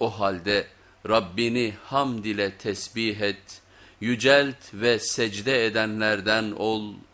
O halde Rabbini hamd ile tesbih et, yücelt ve secde edenlerden ol.''